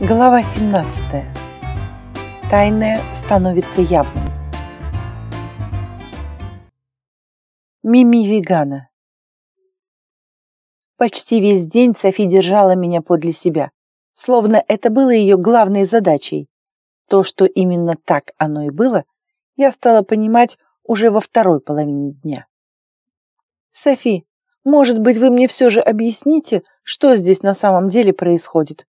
Глава 17. Тайное становится явным. Мими Вегана. Почти весь день Софи держала меня подле себя, словно это было ее главной задачей. То, что именно так оно и было, я стала понимать уже во второй половине дня. «Софи, может быть, вы мне все же объясните, что здесь на самом деле происходит?»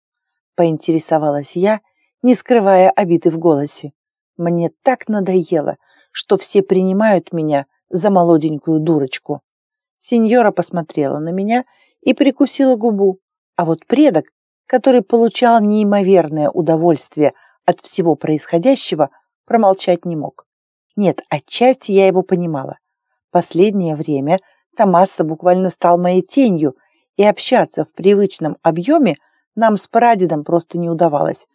Поинтересовалась я, не скрывая обиды в голосе. Мне так надоело, что все принимают меня за молоденькую дурочку. Сеньора посмотрела на меня и прикусила губу, а вот предок, который получал неимоверное удовольствие от всего происходящего, промолчать не мог. Нет, отчасти я его понимала. Последнее время Томаса буквально стал моей тенью, и общаться в привычном объеме – нам с прадедом просто не удавалось,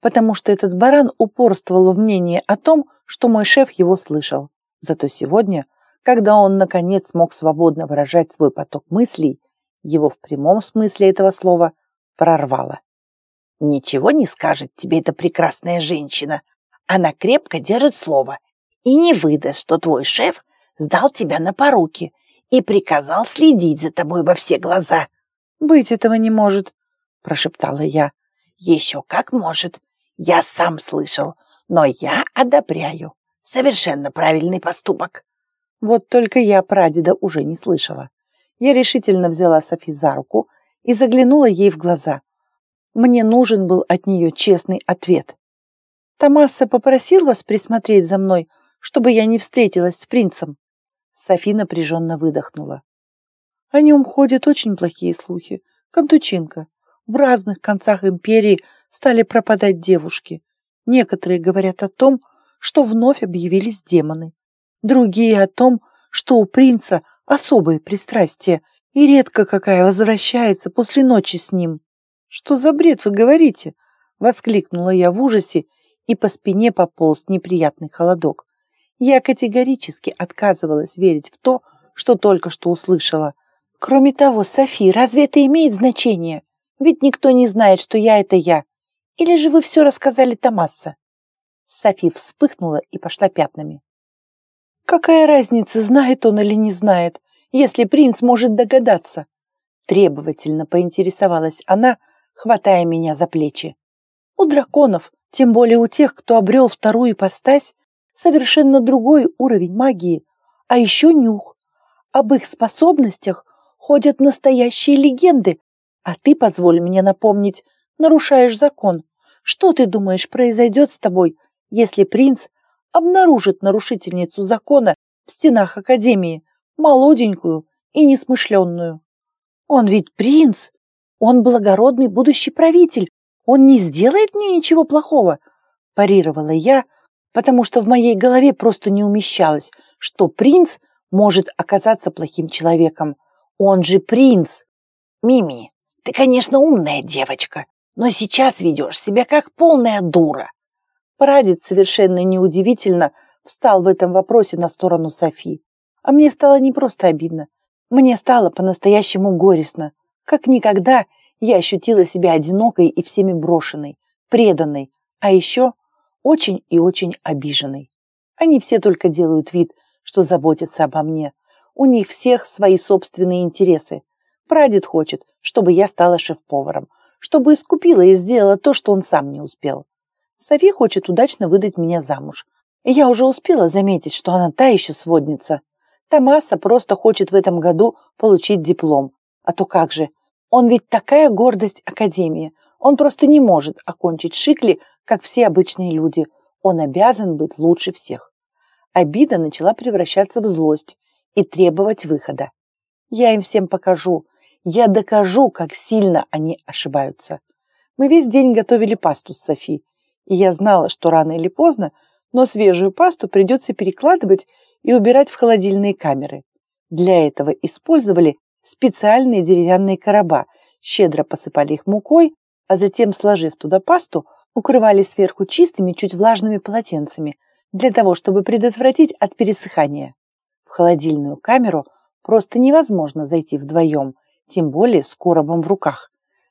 потому что этот баран упорствовал в мнении о том, что мой шеф его слышал. Зато сегодня, когда он наконец смог свободно выражать свой поток мыслей, его в прямом смысле этого слова прорвало. «Ничего не скажет тебе эта прекрасная женщина. Она крепко держит слово и не выдаст, что твой шеф сдал тебя на поруки и приказал следить за тобой во все глаза». «Быть этого не может», прошептала я. «Еще как может. Я сам слышал, но я одобряю. Совершенно правильный поступок». Вот только я прадеда уже не слышала. Я решительно взяла Софи за руку и заглянула ей в глаза. Мне нужен был от нее честный ответ. «Томаса попросил вас присмотреть за мной, чтобы я не встретилась с принцем?» Софи напряженно выдохнула. «О нем ходят очень плохие слухи. Контучинка в разных концах империи стали пропадать девушки. Некоторые говорят о том, что вновь объявились демоны. Другие о том, что у принца особые пристрастия, и редко какая возвращается после ночи с ним. «Что за бред вы говорите?» — воскликнула я в ужасе, и по спине пополз неприятный холодок. Я категорически отказывалась верить в то, что только что услышала. Кроме того, Софи, разве это имеет значение? Ведь никто не знает, что я — это я. Или же вы все рассказали Томаса?» Софи вспыхнула и пошла пятнами. «Какая разница, знает он или не знает, если принц может догадаться?» Требовательно поинтересовалась она, хватая меня за плечи. «У драконов, тем более у тех, кто обрел вторую ипостась, совершенно другой уровень магии, а еще нюх. Об их способностях ходят настоящие легенды, а ты, позволь мне напомнить, нарушаешь закон. Что ты думаешь произойдет с тобой, если принц обнаружит нарушительницу закона в стенах Академии, молоденькую и несмышленную? Он ведь принц, он благородный будущий правитель, он не сделает мне ничего плохого, парировала я, потому что в моей голове просто не умещалось, что принц может оказаться плохим человеком. Он же принц. Мими, ты, конечно, умная девочка, но сейчас ведешь себя как полная дура. Прадед совершенно неудивительно встал в этом вопросе на сторону Софи. А мне стало не просто обидно. Мне стало по-настоящему горестно. Как никогда я ощутила себя одинокой и всеми брошенной, преданной, а еще очень и очень обиженной. Они все только делают вид, что заботятся обо мне. У них всех свои собственные интересы. Прадед хочет, чтобы я стала шеф-поваром, чтобы искупила и сделала то, что он сам не успел. Софи хочет удачно выдать меня замуж. И я уже успела заметить, что она та еще сводница. Томаса просто хочет в этом году получить диплом. А то как же? Он ведь такая гордость Академии. Он просто не может окончить Шикли, как все обычные люди. Он обязан быть лучше всех. Обида начала превращаться в злость и требовать выхода. Я им всем покажу, я докажу, как сильно они ошибаются. Мы весь день готовили пасту с Софи, и я знала, что рано или поздно, но свежую пасту придется перекладывать и убирать в холодильные камеры. Для этого использовали специальные деревянные короба, щедро посыпали их мукой, а затем, сложив туда пасту, укрывали сверху чистыми, чуть влажными полотенцами, для того, чтобы предотвратить от пересыхания. В холодильную камеру просто невозможно зайти вдвоем, тем более с коробом в руках.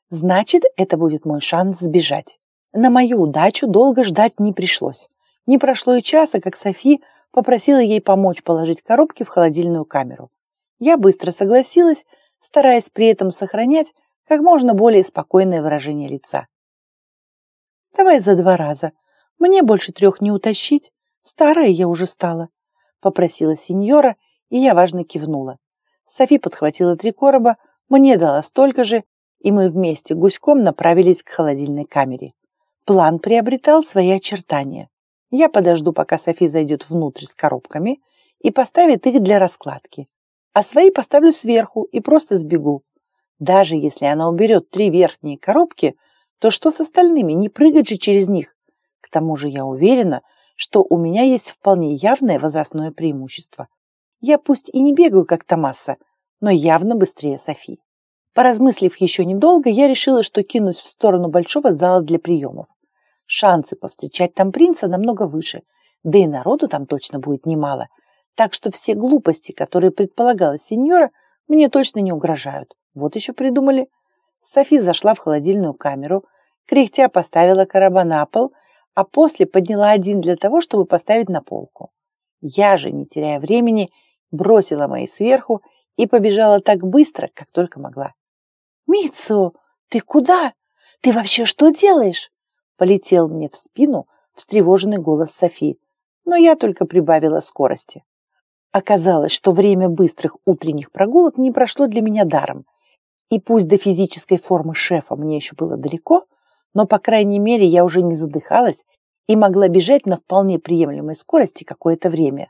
Значит, это будет мой шанс сбежать. На мою удачу долго ждать не пришлось. Не прошло и часа, как Софи попросила ей помочь положить коробки в холодильную камеру. Я быстро согласилась, стараясь при этом сохранять как можно более спокойное выражение лица. «Давай за два раза. Мне больше трех не утащить. Старая я уже стала», — попросила сеньора, и я важно кивнула. Софи подхватила три короба, мне дала столько же, и мы вместе гуськом направились к холодильной камере. План приобретал свои очертания. Я подожду, пока Софи зайдет внутрь с коробками и поставит их для раскладки. А свои поставлю сверху и просто сбегу. Даже если она уберет три верхние коробки, то что с остальными? Не прыгать же через них. К тому же я уверена, что у меня есть вполне явное возрастное преимущество. Я пусть и не бегаю, как Томаса, но явно быстрее Софи. Поразмыслив еще недолго, я решила, что кинусь в сторону большого зала для приемов. Шансы повстречать там принца намного выше, да и народу там точно будет немало. Так что все глупости, которые предполагала сеньора, мне точно не угрожают. Вот еще придумали. Софи зашла в холодильную камеру, кряхтя поставила короба на пол, а после подняла один для того, чтобы поставить на полку. Я же, не теряя времени, бросила мои сверху и побежала так быстро, как только могла. «Митсу, ты куда? Ты вообще что делаешь?» Полетел мне в спину встревоженный голос Софи, но я только прибавила скорости. Оказалось, что время быстрых утренних прогулок не прошло для меня даром. И пусть до физической формы шефа мне еще было далеко, но, по крайней мере, я уже не задыхалась и могла бежать на вполне приемлемой скорости какое-то время.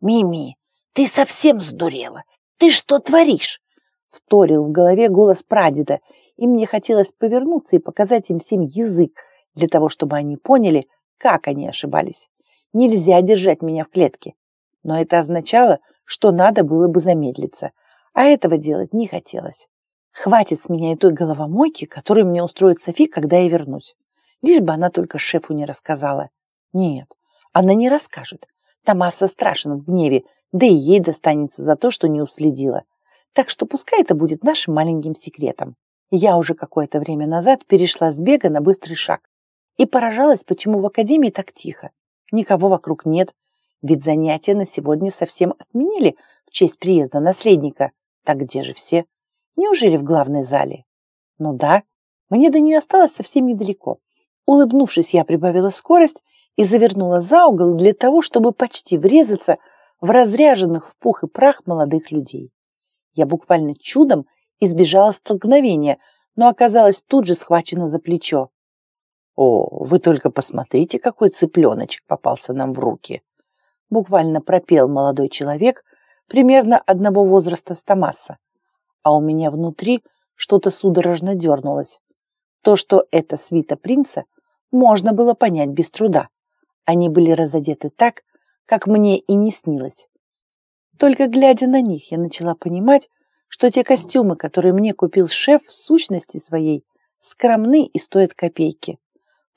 «Мими, ты совсем сдурела! Ты что творишь?» Вторил в голове голос прадеда, и мне хотелось повернуться и показать им всем язык, для того, чтобы они поняли, как они ошибались. Нельзя держать меня в клетке. Но это означало, что надо было бы замедлиться, а этого делать не хотелось. Хватит с меня и той головомойки, которую мне устроит Софи, когда я вернусь. Лишь бы она только шефу не рассказала. Нет, она не расскажет. Томаса страшен в гневе, да и ей достанется за то, что не уследила. Так что пускай это будет нашим маленьким секретом. Я уже какое-то время назад перешла с бега на быстрый шаг и поражалась, почему в академии так тихо. Никого вокруг нет, ведь занятия на сегодня совсем отменили в честь приезда наследника. Так где же все? Неужели в главной зале? Ну да, мне до нее осталось совсем недалеко. Улыбнувшись, я прибавила скорость и завернула за угол для того, чтобы почти врезаться в разряженных в пух и прах молодых людей. Я буквально чудом избежала столкновения, но оказалась тут же схвачена за плечо. «О, вы только посмотрите, какой цыпленочек попался нам в руки!» Буквально пропел молодой человек примерно одного возраста с Томаса. А у меня внутри что-то судорожно дернулось. То, что это свита принца, можно было понять без труда. Они были разодеты так, как мне и не снилось. Только глядя на них, я начала понимать, что те костюмы, которые мне купил шеф в сущности своей, скромны и стоят копейки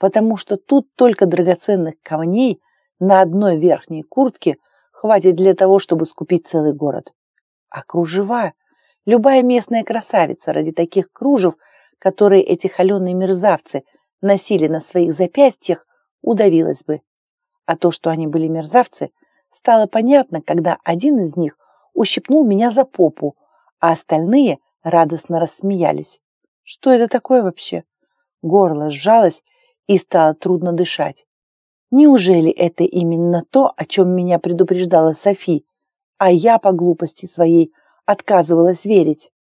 потому что тут только драгоценных камней на одной верхней куртке хватит для того, чтобы скупить целый город. А кружева? Любая местная красавица ради таких кружев, которые эти холеные мерзавцы носили на своих запястьях, удавилась бы. А то, что они были мерзавцы, стало понятно, когда один из них ущипнул меня за попу, а остальные радостно рассмеялись. Что это такое вообще? Горло сжалось, и стало трудно дышать. Неужели это именно то, о чем меня предупреждала Софи, а я по глупости своей отказывалась верить?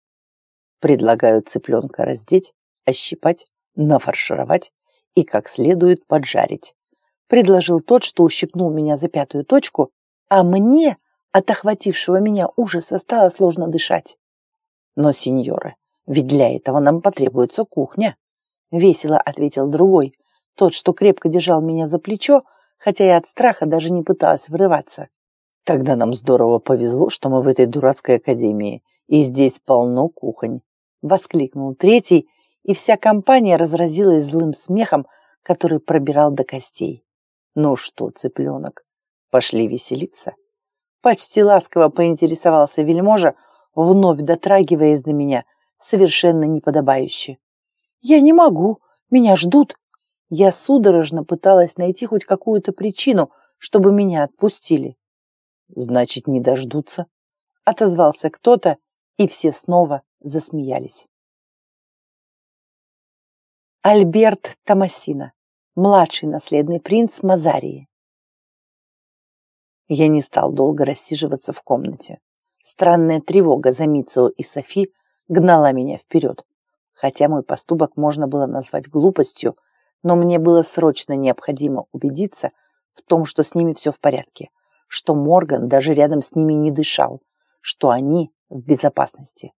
Предлагаю цыпленка раздеть, ощипать, нафаршировать и как следует поджарить. Предложил тот, что ущипнул меня за пятую точку, а мне от охватившего меня ужаса стало сложно дышать. Но, сеньоры, ведь для этого нам потребуется кухня, весело ответил другой, тот, что крепко держал меня за плечо, хотя я от страха даже не пыталась врываться. Тогда нам здорово повезло, что мы в этой дурацкой академии, и здесь полно кухонь. Воскликнул третий, и вся компания разразилась злым смехом, который пробирал до костей. Ну что, цыпленок, пошли веселиться? Почти ласково поинтересовался вельможа, вновь дотрагиваясь до меня, совершенно неподобающе. «Я не могу, меня ждут», Я судорожно пыталась найти хоть какую-то причину, чтобы меня отпустили. «Значит, не дождутся», — отозвался кто-то, и все снова засмеялись. Альберт Томасина, младший наследный принц Мазарии. Я не стал долго рассиживаться в комнате. Странная тревога за Митцио и Софи гнала меня вперед. Хотя мой поступок можно было назвать глупостью, но мне было срочно необходимо убедиться в том, что с ними все в порядке, что Морган даже рядом с ними не дышал, что они в безопасности.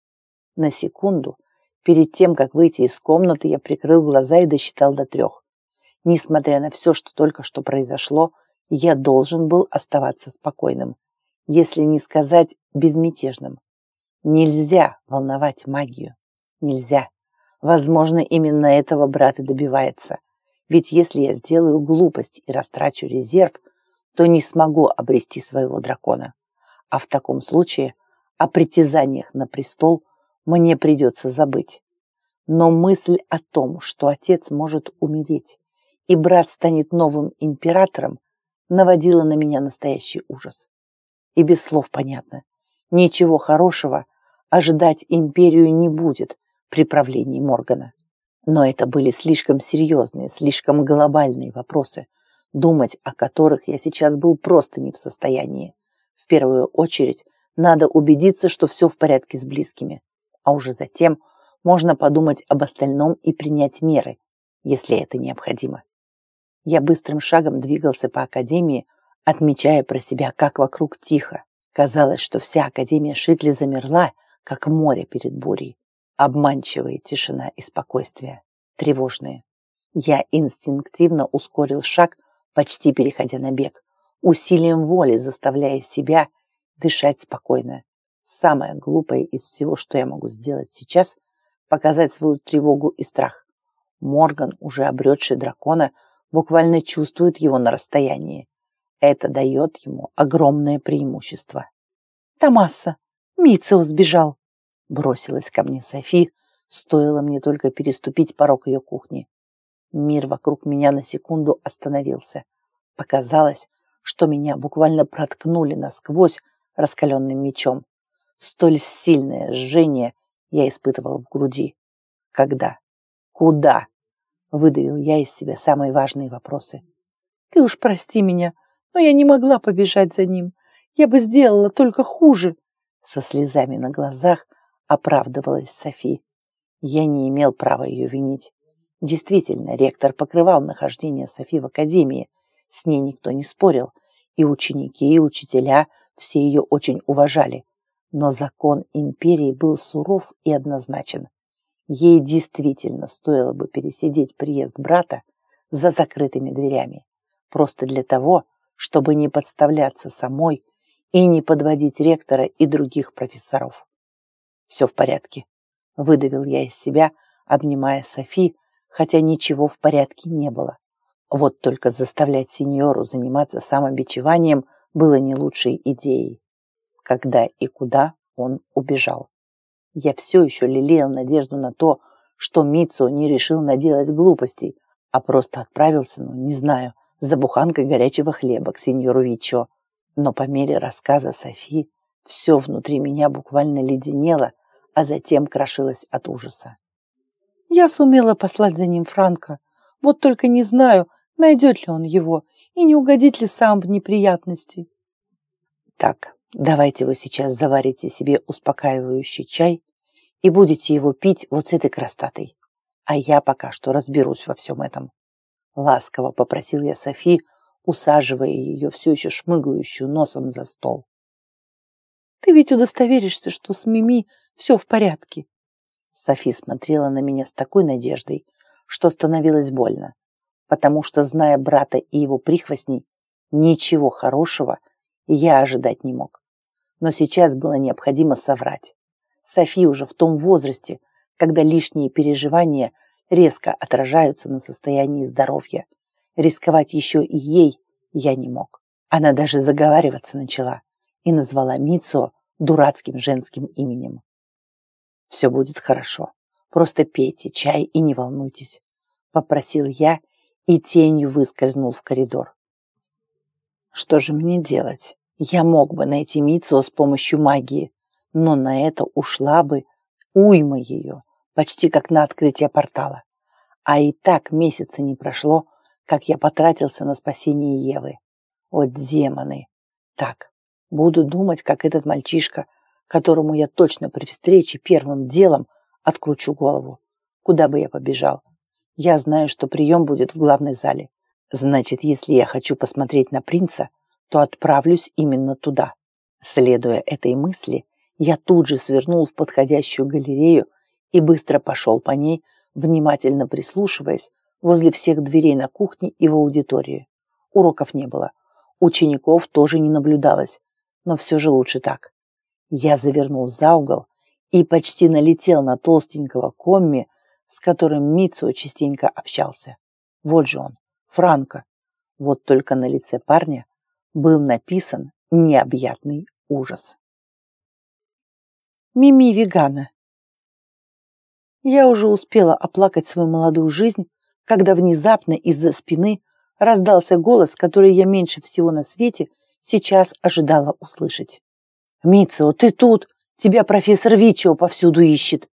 На секунду, перед тем, как выйти из комнаты, я прикрыл глаза и досчитал до трех. Несмотря на все, что только что произошло, я должен был оставаться спокойным, если не сказать безмятежным. Нельзя волновать магию. Нельзя. Возможно, именно этого брат и добивается. Ведь если я сделаю глупость и растрачу резерв, то не смогу обрести своего дракона. А в таком случае о притязаниях на престол мне придется забыть. Но мысль о том, что отец может умереть, и брат станет новым императором, наводила на меня настоящий ужас. И без слов понятно, ничего хорошего ожидать империю не будет при правлении Моргана. Но это были слишком серьезные, слишком глобальные вопросы, думать о которых я сейчас был просто не в состоянии. В первую очередь надо убедиться, что все в порядке с близкими, а уже затем можно подумать об остальном и принять меры, если это необходимо. Я быстрым шагом двигался по академии, отмечая про себя, как вокруг тихо. Казалось, что вся академия Шикли замерла, как море перед бурей. Обманчивая тишина и спокойствие. Тревожные. Я инстинктивно ускорил шаг, почти переходя на бег, усилием воли заставляя себя дышать спокойно. Самое глупое из всего, что я могу сделать сейчас, показать свою тревогу и страх. Морган, уже обретший дракона, буквально чувствует его на расстоянии. Это дает ему огромное преимущество. «Томаса, Митцио сбежал!» Бросилась ко мне Софи, стоило мне только переступить порог ее кухни. Мир вокруг меня на секунду остановился. Показалось, что меня буквально проткнули насквозь раскаленным мечом. Столь сильное жжение я испытывал в груди. Когда? Куда? Выдавил я из себя самые важные вопросы. Ты уж прости меня, но я не могла побежать за ним. Я бы сделала только хуже. Со слезами на глазах оправдывалась Софи. Я не имел права ее винить. Действительно, ректор покрывал нахождение Софи в академии. С ней никто не спорил. И ученики, и учителя все ее очень уважали. Но закон империи был суров и однозначен. Ей действительно стоило бы пересидеть приезд брата за закрытыми дверями. Просто для того, чтобы не подставляться самой и не подводить ректора и других профессоров. «Все в порядке», — выдавил я из себя, обнимая Софи, хотя ничего в порядке не было. Вот только заставлять сеньору заниматься самобичеванием было не лучшей идеей. Когда и куда он убежал. Я все еще лелеял надежду на то, что Митсо не решил наделать глупостей, а просто отправился, ну, не знаю, за буханкой горячего хлеба к сеньору Вичо. Но по мере рассказа Софи все внутри меня буквально леденело, а затем крошилось от ужаса. Я сумела послать за ним Франка, вот только не знаю, найдет ли он его и не угодит ли сам в неприятности. Так, давайте вы сейчас заварите себе успокаивающий чай и будете его пить вот с этой крастатой. А я пока что разберусь во всем этом. Ласково попросил я Софи, усаживая ее все еще шмыгающую носом за стол. Ты ведь удостоверишься, что с Мими все в порядке. Софи смотрела на меня с такой надеждой, что становилось больно, потому что, зная брата и его прихвостней, ничего хорошего я ожидать не мог. Но сейчас было необходимо соврать. Софи уже в том возрасте, когда лишние переживания резко отражаются на состоянии здоровья. Рисковать еще и ей я не мог. Она даже заговариваться начала и назвала Мицо дурацким женским именем. «Все будет хорошо. Просто пейте чай и не волнуйтесь», — попросил я и тенью выскользнул в коридор. Что же мне делать? Я мог бы найти Митсо с помощью магии, но на это ушла бы уйма ее, почти как на открытие портала. А и так месяца не прошло, как я потратился на спасение Евы. Вот демоны. Так, буду думать, как этот мальчишка, которому я точно при встрече первым делом откручу голову. Куда бы я побежал? Я знаю, что прием будет в главной зале. Значит, если я хочу посмотреть на принца, то отправлюсь именно туда. Следуя этой мысли, я тут же свернул в подходящую галерею и быстро пошел по ней, внимательно прислушиваясь возле всех дверей на кухне и в аудитории. Уроков не было. Учеников тоже не наблюдалось, но все же лучше так. Я завернул за угол и почти налетел на толстенького комми, с которым Митсо частенько общался. Вот же он, Франко. Вот только на лице парня был написан необъятный ужас. Мими вегана. Я уже успела оплакать свою молодую жизнь, когда внезапно из-за спины раздался голос, который я меньше всего на свете сейчас ожидала услышать. «Митцио, ты тут! Тебя профессор Вичио повсюду ищет!»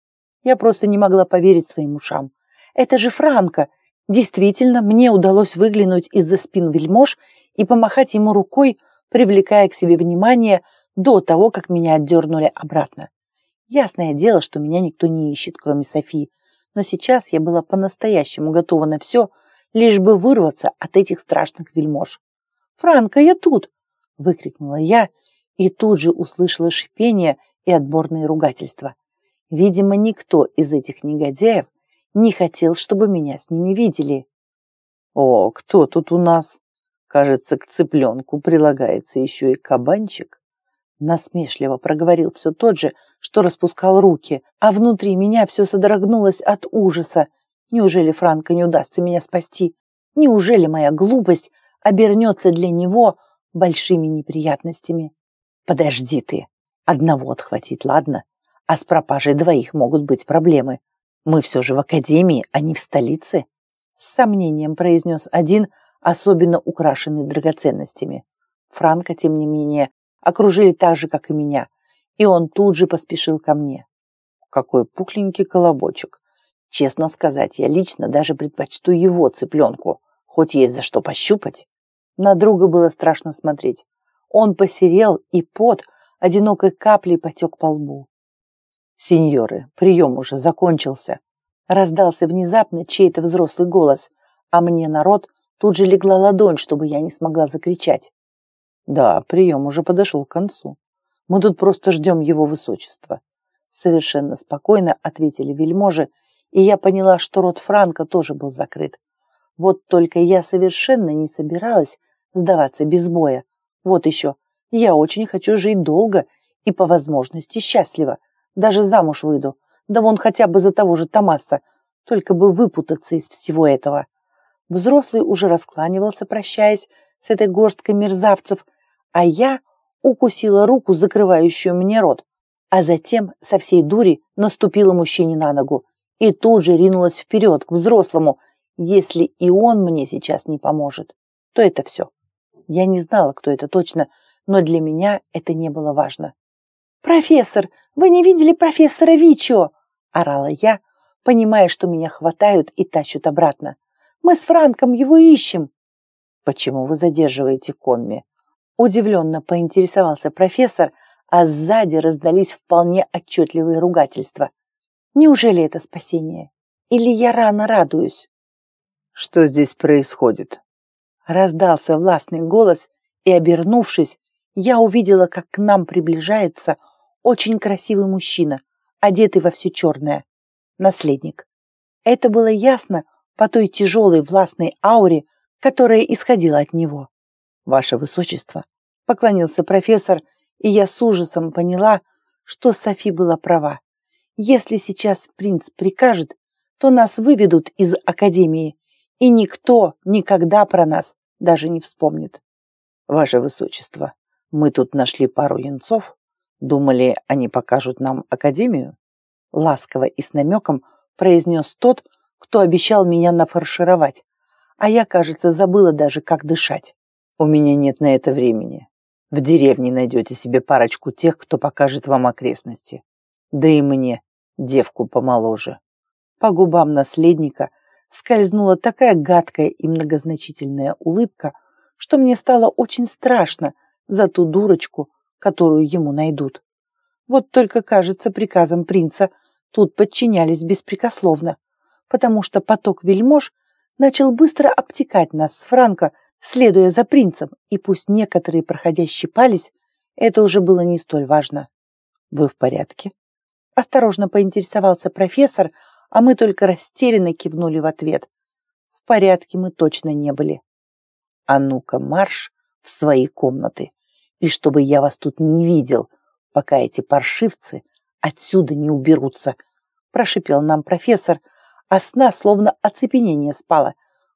Я просто не могла поверить своим ушам. «Это же Франко!» Действительно, мне удалось выглянуть из-за спин вельмож и помахать ему рукой, привлекая к себе внимание до того, как меня отдернули обратно. Ясное дело, что меня никто не ищет, кроме Софии, но сейчас я была по-настоящему готова на все, лишь бы вырваться от этих страшных вельмож. «Франко, я тут!» — выкрикнула я и тут же услышала шипение и отборные ругательства. Видимо, никто из этих негодяев не хотел, чтобы меня с ними видели. «О, кто тут у нас?» Кажется, к цыпленку прилагается еще и кабанчик. Насмешливо проговорил все тот же, что распускал руки, а внутри меня все содрогнулось от ужаса. Неужели Франко не удастся меня спасти? Неужели моя глупость обернется для него большими неприятностями? Подожди ты, одного отхватить, ладно? А с пропажей двоих могут быть проблемы. Мы все же в академии, а не в столице. С сомнением произнес один, особенно украшенный драгоценностями. Франко, тем не менее, окружили так же, как и меня, и он тут же поспешил ко мне. Какой пухленький колобочек. Честно сказать, я лично даже предпочту его цыпленку, хоть есть за что пощупать. На друга было страшно смотреть. Он посерел, и пот одинокой каплей потек по лбу. «Сеньоры, прием уже закончился!» Раздался внезапно чей-то взрослый голос, а мне народ тут же легла ладонь, чтобы я не смогла закричать. Да, прием уже подошел к концу. Мы тут просто ждем его высочества. Совершенно спокойно ответили вельможи, и я поняла, что рот Франка тоже был закрыт. Вот только я совершенно не собиралась сдаваться без боя. Вот еще, я очень хочу жить долго и по возможности счастливо. Даже замуж выйду. Да вон хотя бы за того же Томаса. Только бы выпутаться из всего этого. Взрослый уже раскланивался, прощаясь с этой горсткой мерзавцев, а я укусила руку, закрывающую мне рот, а затем со всей дури наступила мужчине на ногу и тут же ринулась вперед к взрослому. Если и он мне сейчас не поможет, то это все. Я не знала, кто это точно, но для меня это не было важно. «Профессор, вы не видели профессора Вичо?» – орала я, понимая, что меня хватают и тащат обратно. «Мы с Франком его ищем!» «Почему вы задерживаете Комми?» Удивленно поинтересовался профессор, а сзади раздались вполне отчетливые ругательства. Неужели это спасение? Или я рано радуюсь? Что здесь происходит? Раздался властный голос, и, обернувшись, я увидела, как к нам приближается очень красивый мужчина, одетый во все черное. Наследник. Это было ясно по той тяжелой властной ауре, которая исходила от него. «Ваше Высочество», — поклонился профессор, и я с ужасом поняла, что Софи была права. Если сейчас принц прикажет, то нас выведут из Академии, и никто никогда про нас даже не вспомнит. Ваше Высочество, мы тут нашли пару юнцов. Думали, они покажут нам Академию? Ласково и с намеком произнес тот, кто обещал меня нафаршировать, а я, кажется, забыла даже, как дышать. У меня нет на это времени. В деревне найдете себе парочку тех, кто покажет вам окрестности. Да и мне, девку помоложе. По губам наследника скользнула такая гадкая и многозначительная улыбка, что мне стало очень страшно за ту дурочку, которую ему найдут. Вот только, кажется, приказом принца тут подчинялись беспрекословно, потому что поток вельмож начал быстро обтекать нас с Франко, следуя за принцем, и пусть некоторые проходящие пались, это уже было не столь важно. «Вы в порядке?» Осторожно поинтересовался профессор, а мы только растерянно кивнули в ответ. В порядке мы точно не были. «А ну-ка, марш в свои комнаты, и чтобы я вас тут не видел, пока эти паршивцы отсюда не уберутся», прошипел нам профессор, а с нас словно оцепенение спало.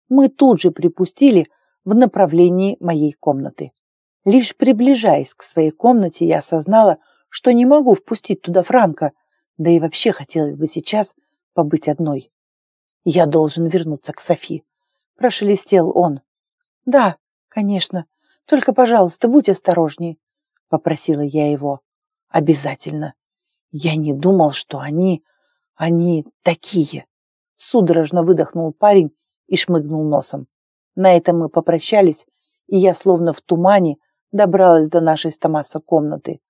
Мы тут же припустили в направлении моей комнаты. Лишь приближаясь к своей комнате, я осознала, что не могу впустить туда Франка, да и вообще хотелось бы сейчас побыть одной. «Я должен вернуться к Софи», – прошелестел он. «Да, конечно, только, пожалуйста, будь осторожней», – попросила я его. «Обязательно. Я не думал, что они... они такие». Судорожно выдохнул парень и шмыгнул носом. На этом мы попрощались, и я словно в тумане добралась до нашей с Томаса комнаты,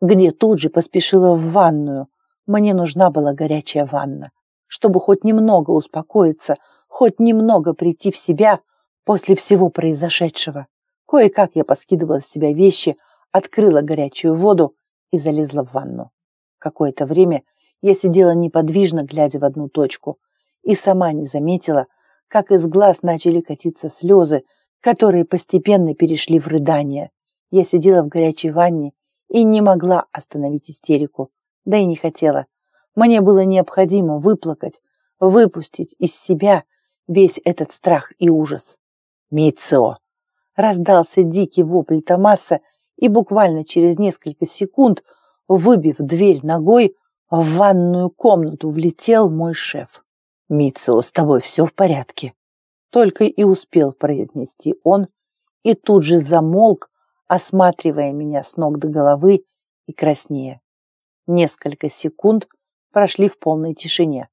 где тут же поспешила в ванную. Мне нужна была горячая ванна, чтобы хоть немного успокоиться, хоть немного прийти в себя после всего произошедшего. Кое-как я поскидывала с себя вещи, открыла горячую воду и залезла в ванну. Какое-то время я сидела неподвижно, глядя в одну точку – и сама не заметила, как из глаз начали катиться слезы, которые постепенно перешли в рыдание. Я сидела в горячей ванне и не могла остановить истерику, да и не хотела. Мне было необходимо выплакать, выпустить из себя весь этот страх и ужас. «Митсо!» Раздался дикий вопль Томаса, и буквально через несколько секунд, выбив дверь ногой, в ванную комнату влетел мой шеф. «Митсо, с тобой все в порядке?» Только и успел произнести он, и тут же замолк, осматривая меня с ног до головы и краснея. Несколько секунд прошли в полной тишине.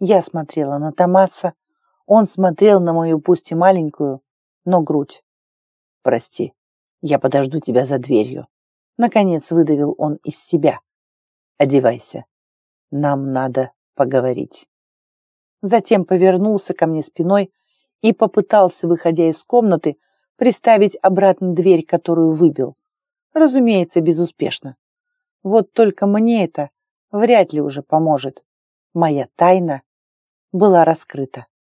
Я смотрела на Томаса, он смотрел на мою пусть и маленькую, но грудь. «Прости, я подожду тебя за дверью». Наконец выдавил он из себя. «Одевайся. Нам надо поговорить» затем повернулся ко мне спиной и попытался, выходя из комнаты, приставить обратно дверь, которую выбил. Разумеется, безуспешно. Вот только мне это вряд ли уже поможет. Моя тайна была раскрыта.